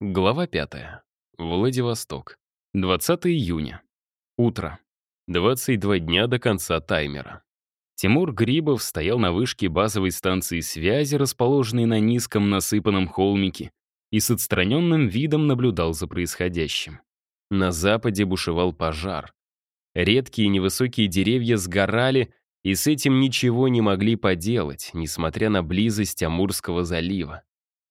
Глава 5. Владивосток. 20 июня. Утро. 22 дня до конца таймера. Тимур Грибов стоял на вышке базовой станции связи, расположенной на низком насыпанном холмике, и с отстраненным видом наблюдал за происходящим. На западе бушевал пожар. Редкие невысокие деревья сгорали, и с этим ничего не могли поделать, несмотря на близость Амурского залива.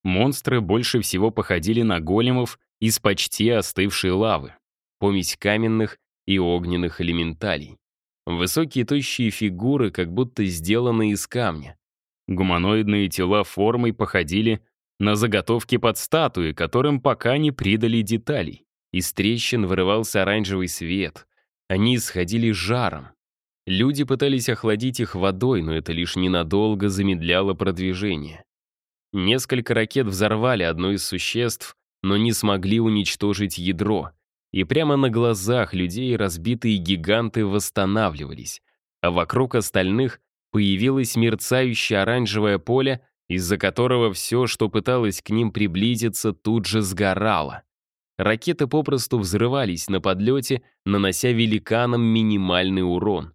Монстры больше всего походили на големов из почти остывшей лавы, помесь каменных и огненных элементалей. Высокие тощие фигуры, как будто сделаны из камня. Гуманоидные тела формой походили на заготовки под статуи, которым пока не придали деталей. Из трещин вырывался оранжевый свет. Они исходили жаром. Люди пытались охладить их водой, но это лишь ненадолго замедляло продвижение. Несколько ракет взорвали одно из существ, но не смогли уничтожить ядро. И прямо на глазах людей разбитые гиганты восстанавливались, а вокруг остальных появилось мерцающее оранжевое поле, из-за которого все, что пыталось к ним приблизиться, тут же сгорало. Ракеты попросту взрывались на подлете, нанося великанам минимальный урон.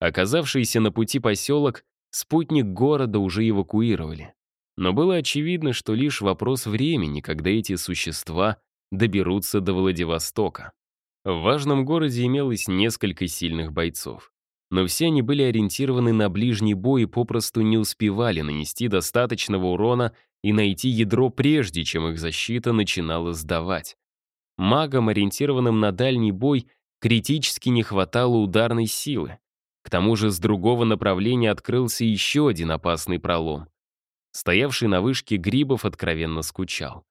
Оказавшийся на пути поселок, спутник города уже эвакуировали. Но было очевидно, что лишь вопрос времени, когда эти существа доберутся до Владивостока. В важном городе имелось несколько сильных бойцов. Но все они были ориентированы на ближний бой и попросту не успевали нанести достаточного урона и найти ядро прежде, чем их защита начинала сдавать. Магам, ориентированным на дальний бой, критически не хватало ударной силы. К тому же с другого направления открылся еще один опасный пролом. Стоявший на вышке Грибов откровенно скучал.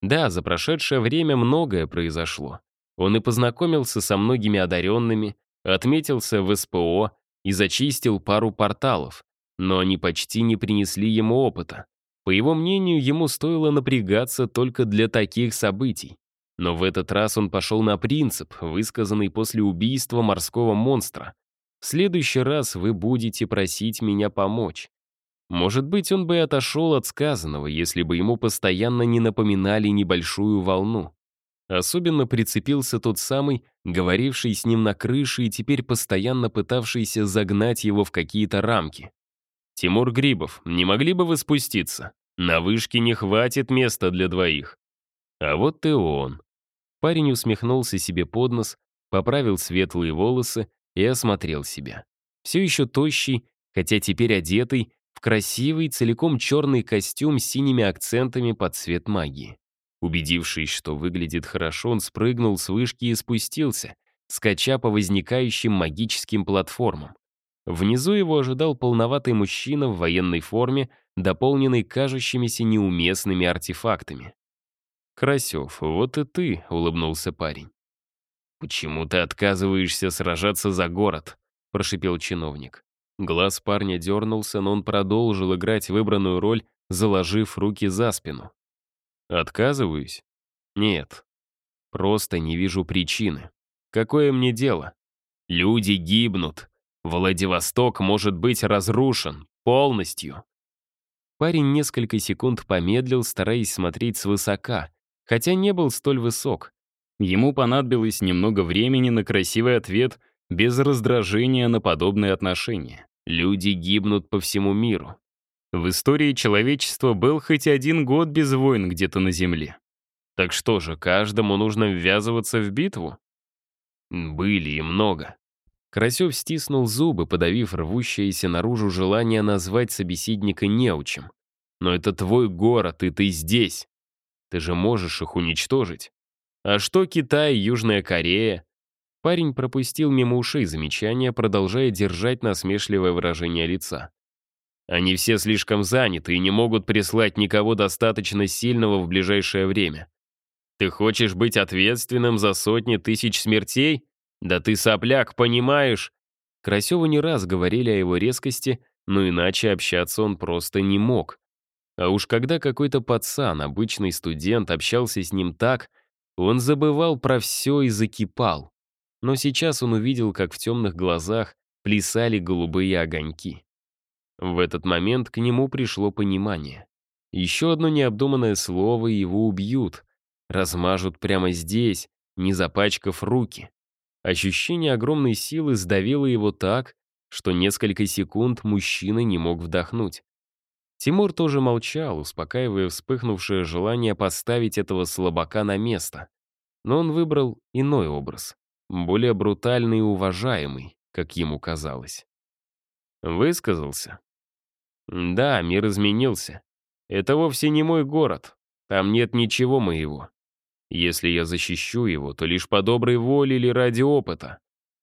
Да, за прошедшее время многое произошло. Он и познакомился со многими одаренными, отметился в СПО и зачистил пару порталов, но они почти не принесли ему опыта. По его мнению, ему стоило напрягаться только для таких событий. Но в этот раз он пошел на принцип, высказанный после убийства морского монстра. В следующий раз вы будете просить меня помочь. Может быть, он бы отошел от сказанного, если бы ему постоянно не напоминали небольшую волну. Особенно прицепился тот самый, говоривший с ним на крыше и теперь постоянно пытавшийся загнать его в какие-то рамки. «Тимур Грибов, не могли бы вы спуститься? На вышке не хватит места для двоих». А вот и он. Парень усмехнулся себе под нос, поправил светлые волосы и осмотрел себя. Все еще тощий, хотя теперь одетый, в красивый, целиком черный костюм с синими акцентами под цвет магии. Убедившись, что выглядит хорошо, он спрыгнул с вышки и спустился, скача по возникающим магическим платформам. Внизу его ожидал полноватый мужчина в военной форме, дополненный кажущимися неуместными артефактами. «Красев, вот и ты», — улыбнулся парень. «Почему ты отказываешься сражаться за город?» — прошипел чиновник. Глаз парня дернулся, но он продолжил играть выбранную роль, заложив руки за спину. «Отказываюсь? Нет. Просто не вижу причины. Какое мне дело? Люди гибнут. Владивосток может быть разрушен. Полностью». Парень несколько секунд помедлил, стараясь смотреть свысока, хотя не был столь высок. Ему понадобилось немного времени на красивый ответ без раздражения на подобные отношения. Люди гибнут по всему миру. В истории человечества был хоть один год без войн где-то на Земле. Так что же, каждому нужно ввязываться в битву? Были и много. Карасев стиснул зубы, подавив рвущееся наружу желание назвать собеседника неучим. Но это твой город, и ты здесь. Ты же можешь их уничтожить. А что Китай, Южная Корея? Парень пропустил мимо ушей замечания, продолжая держать насмешливое выражение лица. Они все слишком заняты и не могут прислать никого достаточно сильного в ближайшее время. Ты хочешь быть ответственным за сотни тысяч смертей? Да ты сопляк, понимаешь? Красеву не раз говорили о его резкости, но иначе общаться он просто не мог. А уж когда какой-то пацан, обычный студент, общался с ним так, он забывал про все и закипал но сейчас он увидел, как в темных глазах плясали голубые огоньки. В этот момент к нему пришло понимание. Еще одно необдуманное слово, и его убьют. размажут прямо здесь, не запачкав руки. Ощущение огромной силы сдавило его так, что несколько секунд мужчина не мог вдохнуть. Тимур тоже молчал, успокаивая вспыхнувшее желание поставить этого слабака на место. Но он выбрал иной образ, более брутальный и уважаемый, как ему казалось. Высказался. Да, мир изменился. Это вовсе не мой город. Там нет ничего моего. Если я защищу его, то лишь по доброй воле или ради опыта.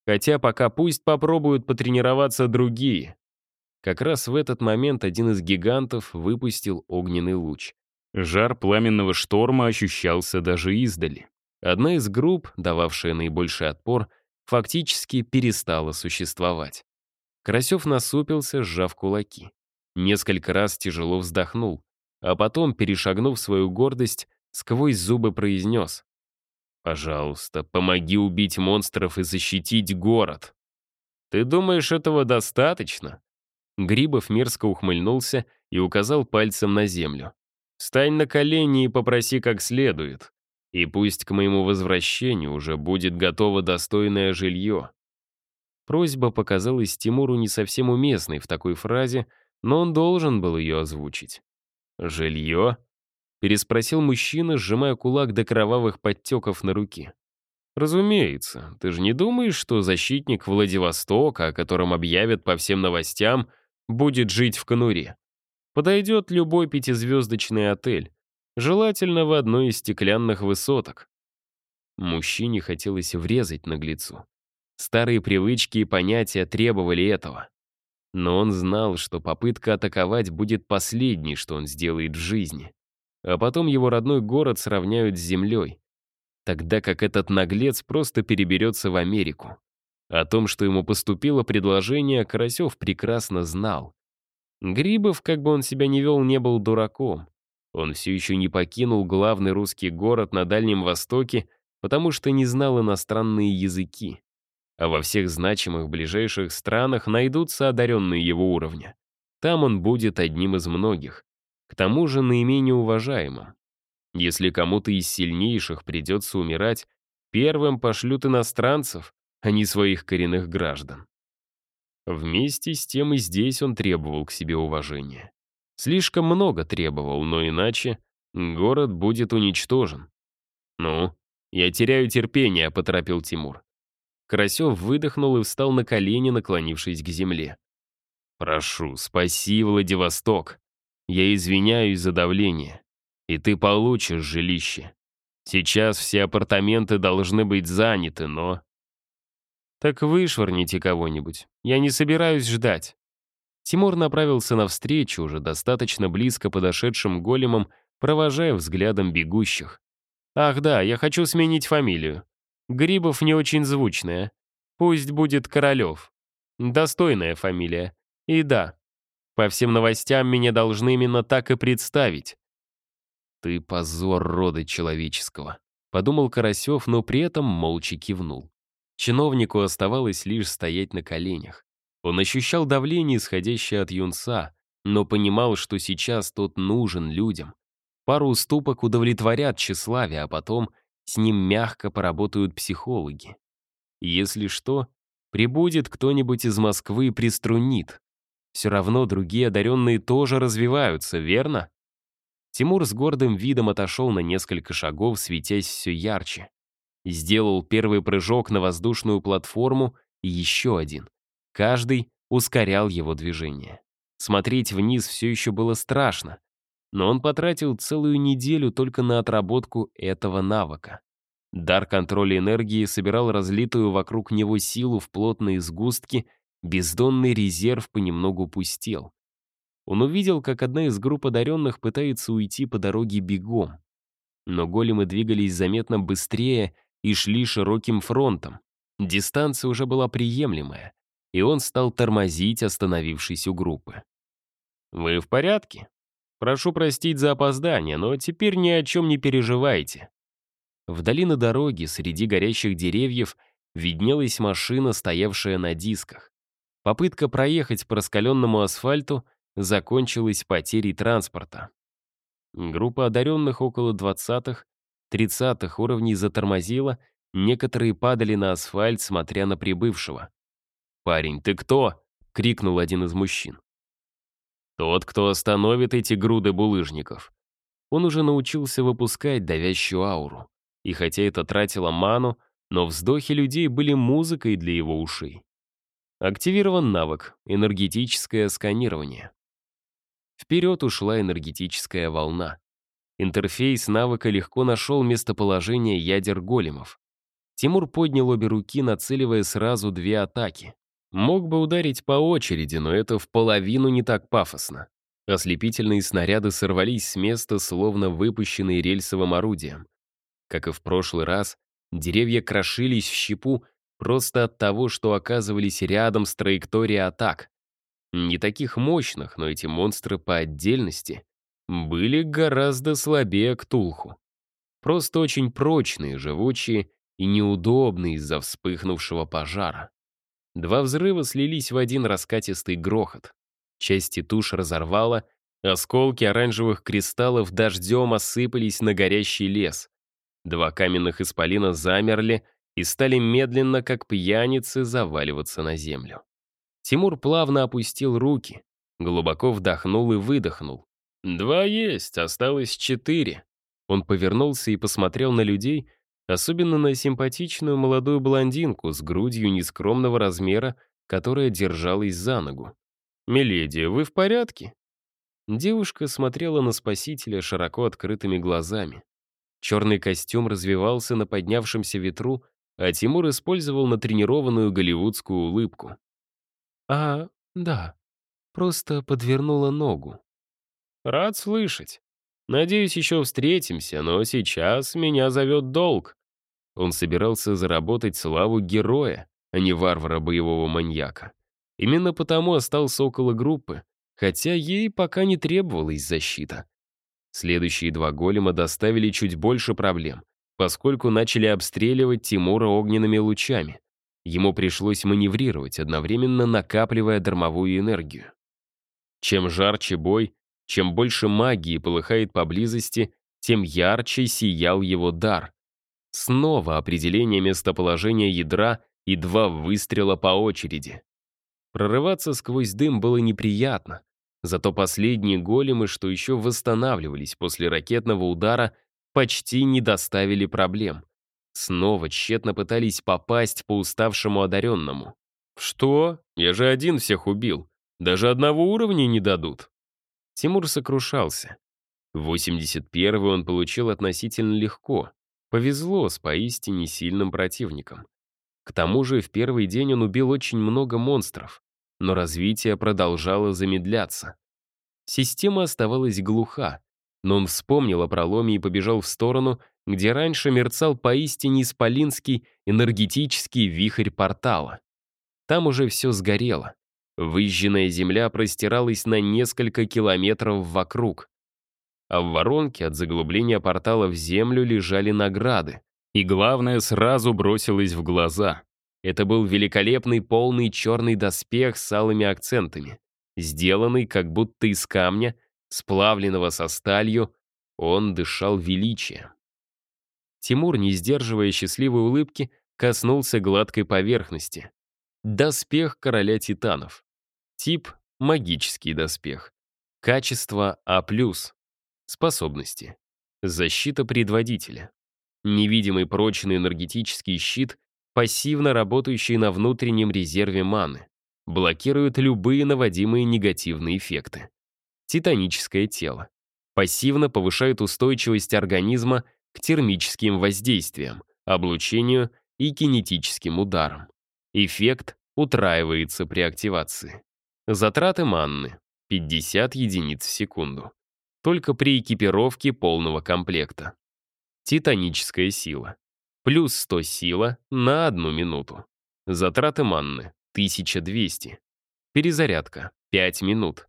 Хотя пока пусть попробуют потренироваться другие. Как раз в этот момент один из гигантов выпустил огненный луч. Жар пламенного шторма ощущался даже издали. Одна из групп, дававшая наибольший отпор, фактически перестала существовать. Карасев насупился, сжав кулаки. Несколько раз тяжело вздохнул, а потом, перешагнув свою гордость, сквозь зубы произнес. «Пожалуйста, помоги убить монстров и защитить город». «Ты думаешь, этого достаточно?» Грибов мерзко ухмыльнулся и указал пальцем на землю. «Стань на колени и попроси как следует. И пусть к моему возвращению уже будет готово достойное жилье». Просьба показалась Тимуру не совсем уместной в такой фразе, но он должен был ее озвучить. «Жилье?» Переспросил мужчина, сжимая кулак до кровавых подтеков на руке. «Разумеется, ты же не думаешь, что защитник Владивостока, о котором объявят по всем новостям, будет жить в конуре? Подойдет любой пятизвездочный отель, желательно в одной из стеклянных высоток». Мужчине хотелось врезать наглецу. Старые привычки и понятия требовали этого. Но он знал, что попытка атаковать будет последней, что он сделает в жизни а потом его родной город сравняют с землей, тогда как этот наглец просто переберется в Америку. О том, что ему поступило предложение, Карасев прекрасно знал. Грибов, как бы он себя ни вел, не был дураком. Он все еще не покинул главный русский город на Дальнем Востоке, потому что не знал иностранные языки. А во всех значимых ближайших странах найдутся одаренные его уровня. Там он будет одним из многих к тому же наименее уважаемым. Если кому-то из сильнейших придется умирать, первым пошлют иностранцев, а не своих коренных граждан. Вместе с тем и здесь он требовал к себе уважения. Слишком много требовал, но иначе город будет уничтожен. «Ну, я теряю терпение», — поторопил Тимур. Карасев выдохнул и встал на колени, наклонившись к земле. «Прошу, спаси Владивосток. Я извиняюсь за давление, и ты получишь жилище. Сейчас все апартаменты должны быть заняты, но...» «Так вышвырните кого-нибудь. Я не собираюсь ждать». Тимур направился навстречу, уже достаточно близко подошедшим големам, провожая взглядом бегущих. «Ах да, я хочу сменить фамилию. Грибов не очень звучная. Пусть будет Королев. Достойная фамилия. И да, по всем новостям меня должны именно так и представить. «Ты позор рода человеческого», — подумал Карасев, но при этом молча кивнул. Чиновнику оставалось лишь стоять на коленях. Он ощущал давление, исходящее от юнца, но понимал, что сейчас тот нужен людям. Пару уступок удовлетворят тщеславие, а потом с ним мягко поработают психологи. Если что, прибудет кто-нибудь из Москвы и приструнит. Все равно другие одаренные тоже развиваются, верно? Тимур с гордым видом отошел на несколько шагов, светясь все ярче. Сделал первый прыжок на воздушную платформу и еще один. Каждый ускорял его движение. Смотреть вниз все еще было страшно, но он потратил целую неделю только на отработку этого навыка. Дар контроля энергии собирал разлитую вокруг него силу в плотные сгустки Бездонный резерв понемногу пустел. Он увидел, как одна из групп одаренных пытается уйти по дороге бегом. Но големы двигались заметно быстрее и шли широким фронтом. Дистанция уже была приемлемая, и он стал тормозить, остановившись у группы. «Вы в порядке? Прошу простить за опоздание, но теперь ни о чем не переживайте». Вдали на дороге, среди горящих деревьев, виднелась машина, стоявшая на дисках. Попытка проехать по раскаленному асфальту закончилась потерей транспорта. Группа одаренных около двадцатых 30-х уровней затормозило, некоторые падали на асфальт, смотря на прибывшего. «Парень, ты кто?» — крикнул один из мужчин. «Тот, кто остановит эти груды булыжников». Он уже научился выпускать давящую ауру. И хотя это тратило ману, но вздохи людей были музыкой для его ушей. Активирован навык «Энергетическое сканирование». Вперед ушла энергетическая волна. Интерфейс навыка легко нашел местоположение ядер големов. Тимур поднял обе руки, нацеливая сразу две атаки. Мог бы ударить по очереди, но это в половину не так пафосно. Ослепительные снаряды сорвались с места, словно выпущенные рельсовым орудием. Как и в прошлый раз, деревья крошились в щепу просто от того, что оказывались рядом с траекторией атак. Не таких мощных, но эти монстры по отдельности были гораздо слабее Ктулху. Просто очень прочные, живучие и неудобные из-за вспыхнувшего пожара. Два взрыва слились в один раскатистый грохот. Части туш разорвало, осколки оранжевых кристаллов дождем осыпались на горящий лес. Два каменных исполина замерли и стали медленно, как пьяницы, заваливаться на землю. Тимур плавно опустил руки, глубоко вдохнул и выдохнул. «Два есть, осталось четыре». Он повернулся и посмотрел на людей, Особенно на симпатичную молодую блондинку с грудью нескромного размера, которая держалась за ногу. «Миледи, вы в порядке?» Девушка смотрела на спасителя широко открытыми глазами. Черный костюм развивался на поднявшемся ветру, а Тимур использовал натренированную голливудскую улыбку. «А, да, просто подвернула ногу». «Рад слышать. Надеюсь, еще встретимся, но сейчас меня зовет долг. Он собирался заработать славу героя, а не варвара-боевого маньяка. Именно потому остался около группы, хотя ей пока не требовалась защита. Следующие два голема доставили чуть больше проблем, поскольку начали обстреливать Тимура огненными лучами. Ему пришлось маневрировать, одновременно накапливая дармовую энергию. Чем жарче бой, чем больше магии полыхает поблизости, тем ярче сиял его дар. Снова определение местоположения ядра и два выстрела по очереди. Прорываться сквозь дым было неприятно, зато последние големы, что еще восстанавливались после ракетного удара, почти не доставили проблем. Снова тщетно пытались попасть по уставшему одаренному. «Что? Я же один всех убил. Даже одного уровня не дадут». Тимур сокрушался. 81-й он получил относительно легко. Повезло с поистине сильным противником. К тому же в первый день он убил очень много монстров, но развитие продолжало замедляться. Система оставалась глуха, но он вспомнил о проломе и побежал в сторону, где раньше мерцал поистине исполинский энергетический вихрь портала. Там уже все сгорело. Выжженная земля простиралась на несколько километров вокруг а в воронке от заглубления портала в землю лежали награды. И главное, сразу бросилось в глаза. Это был великолепный полный черный доспех с алыми акцентами. Сделанный как будто из камня, сплавленного со сталью, он дышал величием. Тимур, не сдерживая счастливой улыбки, коснулся гладкой поверхности. Доспех короля титанов. Тип — магический доспех. Качество А+. Способности. Защита предводителя. Невидимый прочный энергетический щит, пассивно работающий на внутреннем резерве маны. Блокирует любые наводимые негативные эффекты. Титаническое тело. Пассивно повышает устойчивость организма к термическим воздействиям, облучению и кинетическим ударам. Эффект утраивается при активации. Затраты манны — 50 единиц в секунду только при экипировке полного комплекта. Титаническая сила. Плюс 100 сила на одну минуту. Затраты манны — 1200. Перезарядка — 5 минут.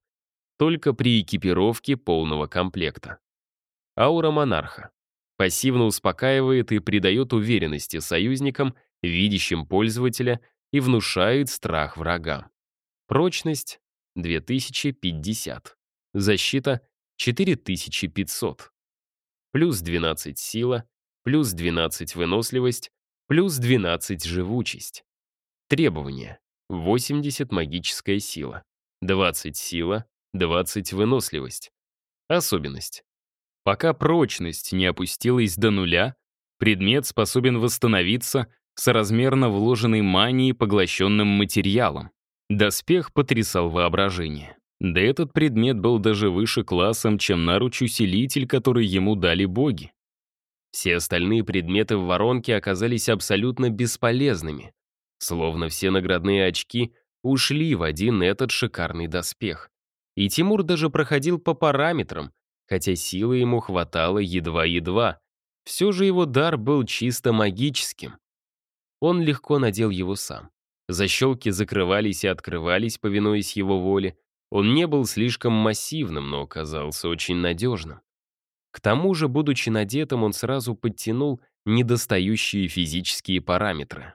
Только при экипировке полного комплекта. Аура монарха. Пассивно успокаивает и придает уверенности союзникам, видящим пользователя, и внушает страх врагам. Прочность — 2050. Защита 4500. Плюс 12 сила, плюс 12 выносливость, плюс 12 живучесть. Требования. 80 магическая сила, 20 сила, 20 выносливость. Особенность. Пока прочность не опустилась до нуля, предмет способен восстановиться соразмерно вложенной манией поглощенным материалом. Доспех потрясал воображение. Да этот предмет был даже выше классом, чем наруч-усилитель, который ему дали боги. Все остальные предметы в воронке оказались абсолютно бесполезными, словно все наградные очки ушли в один этот шикарный доспех. И Тимур даже проходил по параметрам, хотя силы ему хватало едва-едва. Все же его дар был чисто магическим. Он легко надел его сам. Защелки закрывались и открывались, повинуясь его воле. Он не был слишком массивным, но оказался очень надежным. К тому же, будучи надетым, он сразу подтянул недостающие физические параметры.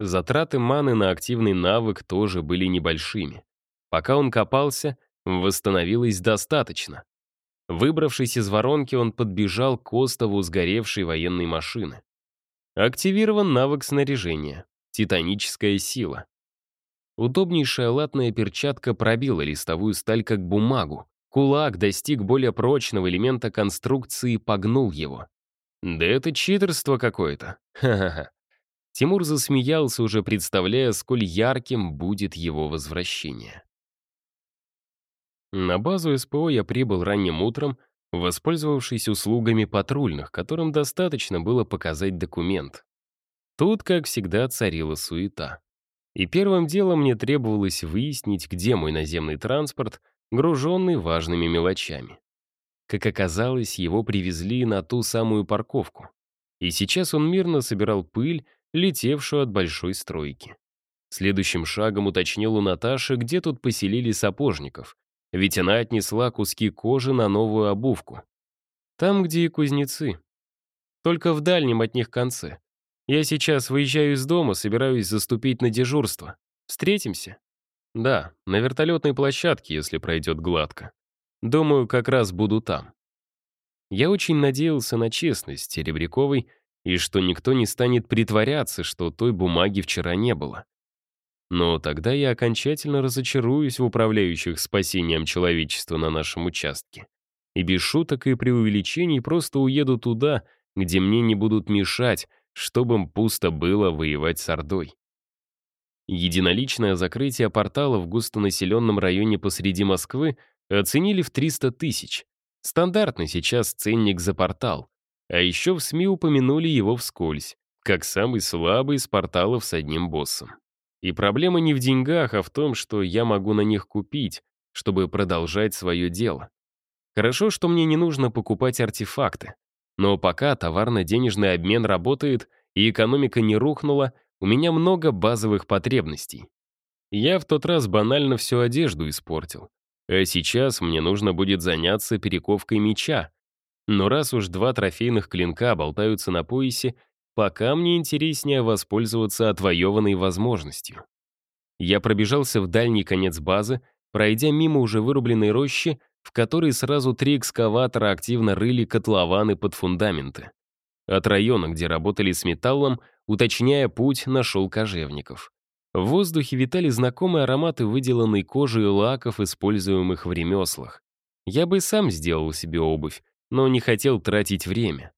Затраты маны на активный навык тоже были небольшими. Пока он копался, восстановилось достаточно. Выбравшись из воронки, он подбежал к остову сгоревшей военной машины. Активирован навык снаряжения. Титаническая сила. Удобнейшая латная перчатка пробила листовую сталь как бумагу. Кулак достиг более прочного элемента конструкции и погнул его. Да это читерство какое-то. Ха-ха-ха. Тимур засмеялся, уже представляя, сколь ярким будет его возвращение. На базу СПО я прибыл ранним утром, воспользовавшись услугами патрульных, которым достаточно было показать документ. Тут, как всегда, царила суета. И первым делом мне требовалось выяснить, где мой наземный транспорт, груженный важными мелочами. Как оказалось, его привезли на ту самую парковку. И сейчас он мирно собирал пыль, летевшую от большой стройки. Следующим шагом уточнил у Наташи, где тут поселили сапожников, ведь она отнесла куски кожи на новую обувку. Там, где и кузнецы. Только в дальнем от них конце. Я сейчас выезжаю из дома, собираюсь заступить на дежурство. Встретимся? Да, на вертолетной площадке, если пройдет гладко. Думаю, как раз буду там. Я очень надеялся на честность Серебряковой и что никто не станет притворяться, что той бумаги вчера не было. Но тогда я окончательно разочаруюсь в управляющих спасением человечества на нашем участке. И без шуток и преувеличений просто уеду туда, где мне не будут мешать, чтобы им пусто было воевать с Ордой. Единоличное закрытие портала в густонаселенном районе посреди Москвы оценили в 300 тысяч. Стандартный сейчас ценник за портал. А еще в СМИ упомянули его вскользь, как самый слабый из порталов с одним боссом. И проблема не в деньгах, а в том, что я могу на них купить, чтобы продолжать свое дело. Хорошо, что мне не нужно покупать артефакты. Но пока товарно-денежный обмен работает и экономика не рухнула, у меня много базовых потребностей. Я в тот раз банально всю одежду испортил. А сейчас мне нужно будет заняться перековкой меча. Но раз уж два трофейных клинка болтаются на поясе, Пока мне интереснее воспользоваться отвоеванной возможностью. Я пробежался в дальний конец базы, пройдя мимо уже вырубленной рощи, в которой сразу три экскаватора активно рыли котлованы под фундаменты. От района, где работали с металлом, уточняя путь, нашел кожевников. В воздухе витали знакомые ароматы выделанной кожи и лаков, используемых в ремеслах. Я бы сам сделал себе обувь, но не хотел тратить время.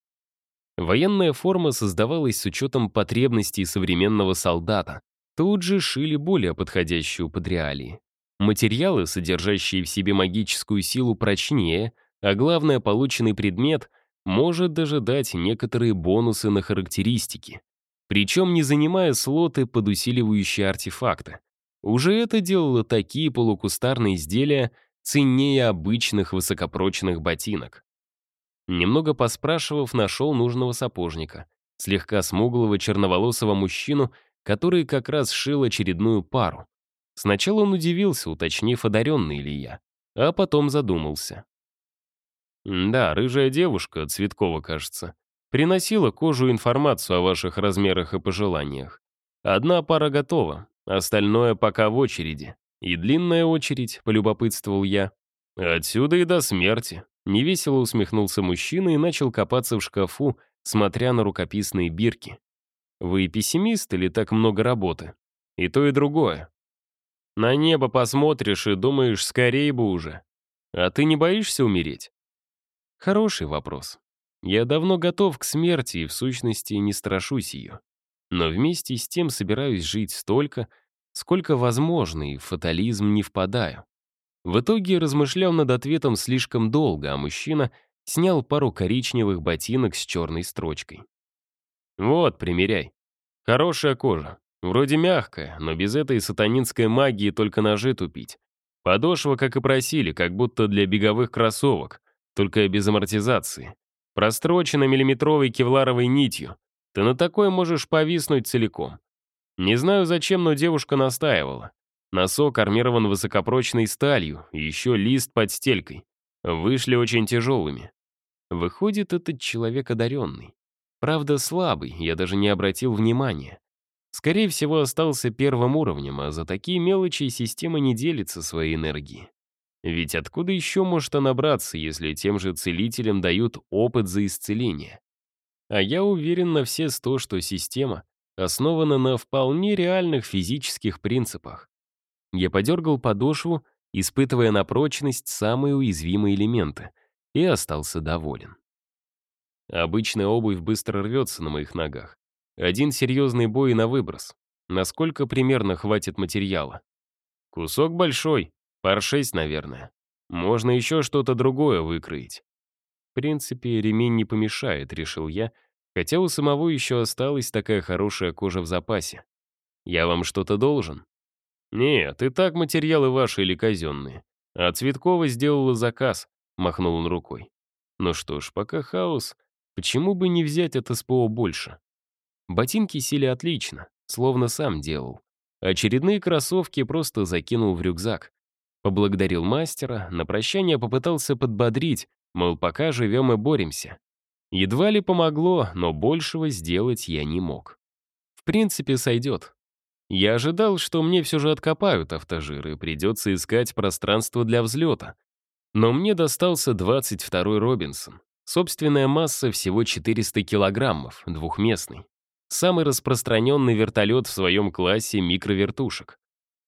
Военная форма создавалась с учетом потребностей современного солдата. Тут же шили более подходящую под реалии. Материалы, содержащие в себе магическую силу, прочнее, а главное, полученный предмет может даже дать некоторые бонусы на характеристики. Причем не занимая слоты под усиливающие артефакты. Уже это делало такие полукустарные изделия ценнее обычных высокопрочных ботинок. Немного поспрашивав, нашел нужного сапожника, слегка смуглого черноволосого мужчину, который как раз шил очередную пару. Сначала он удивился, уточнив, одаренный ли я, а потом задумался. «Да, рыжая девушка, Цветкова, кажется, приносила кожу информацию о ваших размерах и пожеланиях. Одна пара готова, остальное пока в очереди. И длинная очередь, полюбопытствовал я. Отсюда и до смерти. Невесело усмехнулся мужчина и начал копаться в шкафу, смотря на рукописные бирки. «Вы пессимист или так много работы?» «И то, и другое. На небо посмотришь и думаешь, скорее бы уже. А ты не боишься умереть?» Хороший вопрос. Я давно готов к смерти и, в сущности, не страшусь ее. Но вместе с тем собираюсь жить столько, сколько возможно, и в фатализм не впадаю. В итоге размышлял над ответом слишком долго, а мужчина снял пару коричневых ботинок с черной строчкой. «Вот, примеряй. Хорошая кожа. Вроде мягкая, но без этой сатанинской магии только ножи тупить. Подошва, как и просили, как будто для беговых кроссовок, только без амортизации. Прострочена миллиметровой кевларовой нитью. Ты на такой можешь повиснуть целиком. Не знаю зачем, но девушка настаивала. Носок армирован высокопрочной сталью, и еще лист под стелькой. Вышли очень тяжелыми. Выходит, этот человек одаренный. Правда, слабый, я даже не обратил внимания. Скорее всего, остался первым уровнем, а за такие мелочи система не делится своей энергией. Ведь откуда еще может она браться, если тем же целителям дают опыт за исцеление? А я уверен на все сто, что система основана на вполне реальных физических принципах. Я подергал подошву, испытывая на прочность самые уязвимые элементы, и остался доволен. Обычная обувь быстро рвется на моих ногах. Один серьезный бой на выброс. Насколько примерно хватит материала? Кусок большой, пар шесть, наверное. Можно еще что-то другое выкроить. В принципе, ремень не помешает, решил я, хотя у самого еще осталась такая хорошая кожа в запасе. Я вам что-то должен? «Нет, и так материалы ваши или казенные. А Цветкова сделала заказ», — махнул он рукой. «Ну что ж, пока хаос, почему бы не взять от СПО больше?» Ботинки сели отлично, словно сам делал. Очередные кроссовки просто закинул в рюкзак. Поблагодарил мастера, на прощание попытался подбодрить, мол, пока живем и боремся. Едва ли помогло, но большего сделать я не мог. В принципе, сойдет. Я ожидал, что мне все же откопают автожир и придется искать пространство для взлета. Но мне достался 22-й Робинсон. Собственная масса всего 400 килограммов, двухместный. Самый распространенный вертолет в своем классе микровертушек.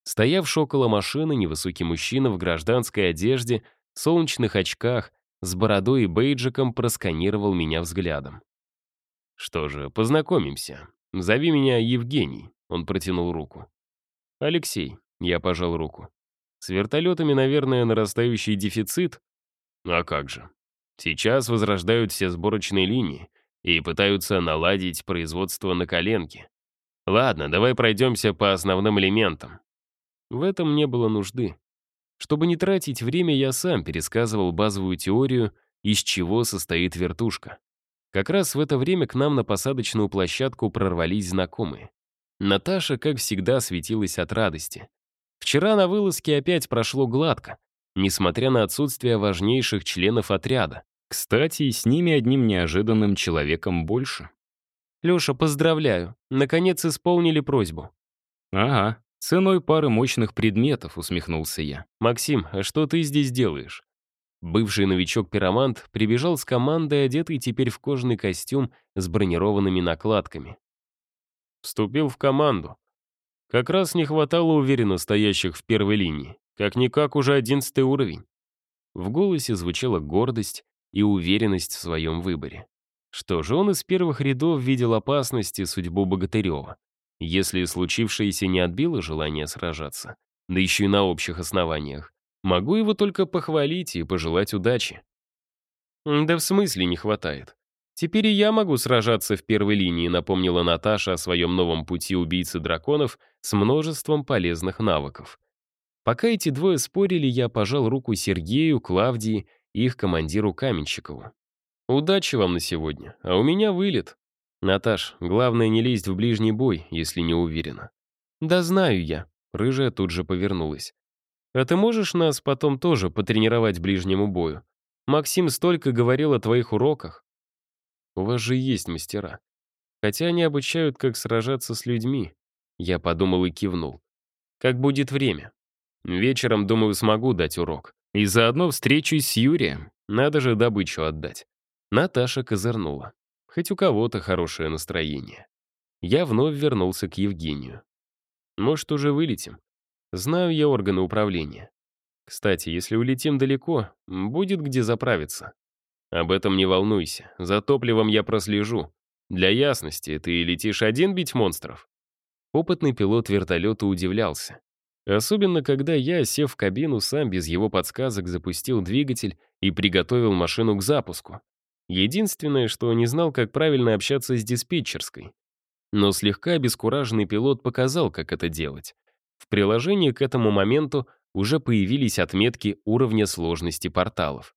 Стоявший около машины невысокий мужчина в гражданской одежде, солнечных очках, с бородой и бейджиком просканировал меня взглядом. «Что же, познакомимся. Зови меня Евгений. Он протянул руку. «Алексей», — я пожал руку. «С вертолетами, наверное, нарастающий дефицит?» «А как же. Сейчас возрождают все сборочные линии и пытаются наладить производство на коленке. Ладно, давай пройдемся по основным элементам». В этом не было нужды. Чтобы не тратить время, я сам пересказывал базовую теорию, из чего состоит вертушка. Как раз в это время к нам на посадочную площадку прорвались знакомые. Наташа, как всегда, светилась от радости. Вчера на вылазке опять прошло гладко, несмотря на отсутствие важнейших членов отряда. Кстати, с ними одним неожиданным человеком больше. «Леша, поздравляю. Наконец исполнили просьбу». «Ага, ценой пары мощных предметов», — усмехнулся я. «Максим, а что ты здесь делаешь?» Бывший новичок-пиромант прибежал с командой, одетый теперь в кожаный костюм с бронированными накладками. Вступил в команду. Как раз не хватало уверенно стоящих в первой линии. Как-никак уже одиннадцатый уровень. В голосе звучала гордость и уверенность в своем выборе. Что же, он из первых рядов видел опасности судьбу Богатырева. Если случившееся не отбило желание сражаться, да еще и на общих основаниях, могу его только похвалить и пожелать удачи. Да в смысле не хватает. «Теперь и я могу сражаться в первой линии», напомнила Наташа о своем новом пути убийцы драконов с множеством полезных навыков. Пока эти двое спорили, я пожал руку Сергею, Клавдии их командиру Каменщикову. «Удачи вам на сегодня, а у меня вылет. Наташ, главное не лезть в ближний бой, если не уверена». «Да знаю я», — рыжая тут же повернулась. «А ты можешь нас потом тоже потренировать ближнему бою? Максим столько говорил о твоих уроках». У вас же есть мастера. Хотя они обучают, как сражаться с людьми. Я подумал и кивнул. Как будет время. Вечером, думаю, смогу дать урок. И заодно встречусь с Юрием. Надо же добычу отдать. Наташа козырнула. Хоть у кого-то хорошее настроение. Я вновь вернулся к Евгению. Может, уже вылетим? Знаю я органы управления. Кстати, если улетим далеко, будет где заправиться. Об этом не волнуйся. За топливом я прослежу. Для ясности, ты летишь один бить монстров? Опытный пилот вертолета удивлялся. Особенно, когда я, сев в кабину, сам без его подсказок запустил двигатель и приготовил машину к запуску. Единственное, что не знал, как правильно общаться с диспетчерской. Но слегка обескураженный пилот показал, как это делать. В приложении к этому моменту уже появились отметки уровня сложности порталов.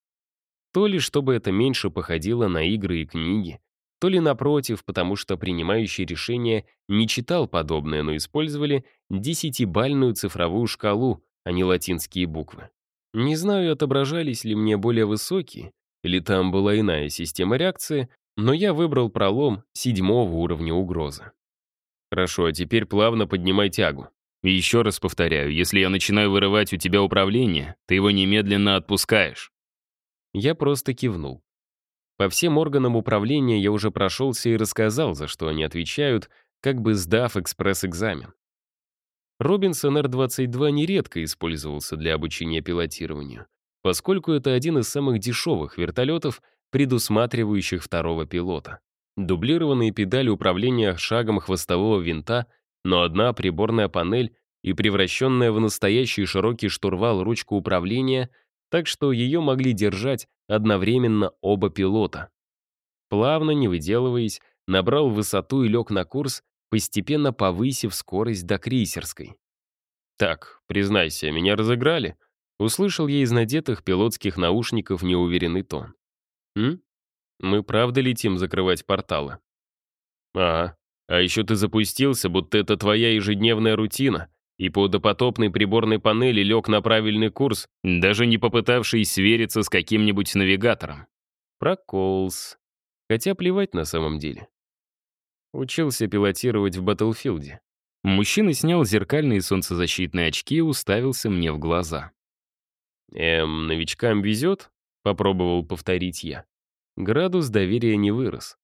То ли чтобы это меньше походило на игры и книги, то ли напротив, потому что принимающий решение не читал подобное, но использовали десятибальную цифровую шкалу, а не латинские буквы. Не знаю, отображались ли мне более высокие, или там была иная система реакции, но я выбрал пролом седьмого уровня угрозы. Хорошо, а теперь плавно поднимай тягу. И еще раз повторяю, если я начинаю вырывать у тебя управление, ты его немедленно отпускаешь. Я просто кивнул. По всем органам управления я уже прошелся и рассказал, за что они отвечают, как бы сдав экспресс-экзамен. Робинсон R-22 нередко использовался для обучения пилотированию, поскольку это один из самых дешевых вертолетов, предусматривающих второго пилота. Дублированные педали управления шагом хвостового винта, но одна приборная панель и превращенная в настоящий широкий штурвал ручку управления, так что ее могли держать одновременно оба пилота. Плавно, не выделываясь, набрал высоту и лег на курс, постепенно повысив скорость до крейсерской. «Так, признайся, меня разыграли?» Услышал я из надетых пилотских наушников неуверенный тон. «М? Мы правда летим закрывать порталы?» «А, а еще ты запустился, будто это твоя ежедневная рутина, и по допотопной приборной панели лег на правильный курс, даже не попытавшись свериться с каким-нибудь навигатором. Проколс. Хотя плевать на самом деле. Учился пилотировать в Батлфилде. Мужчина снял зеркальные солнцезащитные очки и уставился мне в глаза. «Эм, новичкам везет?» — попробовал повторить я. Градус доверия не вырос.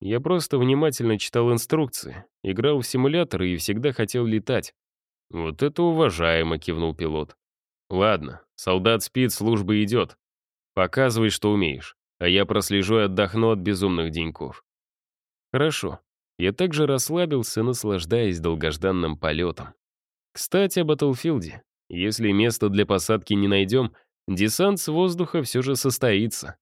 Я просто внимательно читал инструкции, играл в симуляторы и всегда хотел летать. «Вот это уважаемо», — кивнул пилот. «Ладно, солдат спит, служба идет. Показывай, что умеешь, а я прослежу и отдохну от безумных деньков». «Хорошо». Я также расслабился, наслаждаясь долгожданным полетом. Кстати, о Батлфилде. Если место для посадки не найдем, десант с воздуха все же состоится.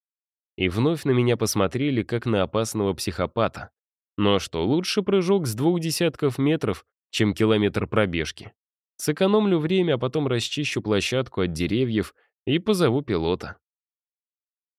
И вновь на меня посмотрели, как на опасного психопата. Ну а что, лучше прыжок с двух десятков метров, чем километр пробежки. Сэкономлю время, а потом расчищу площадку от деревьев и позову пилота.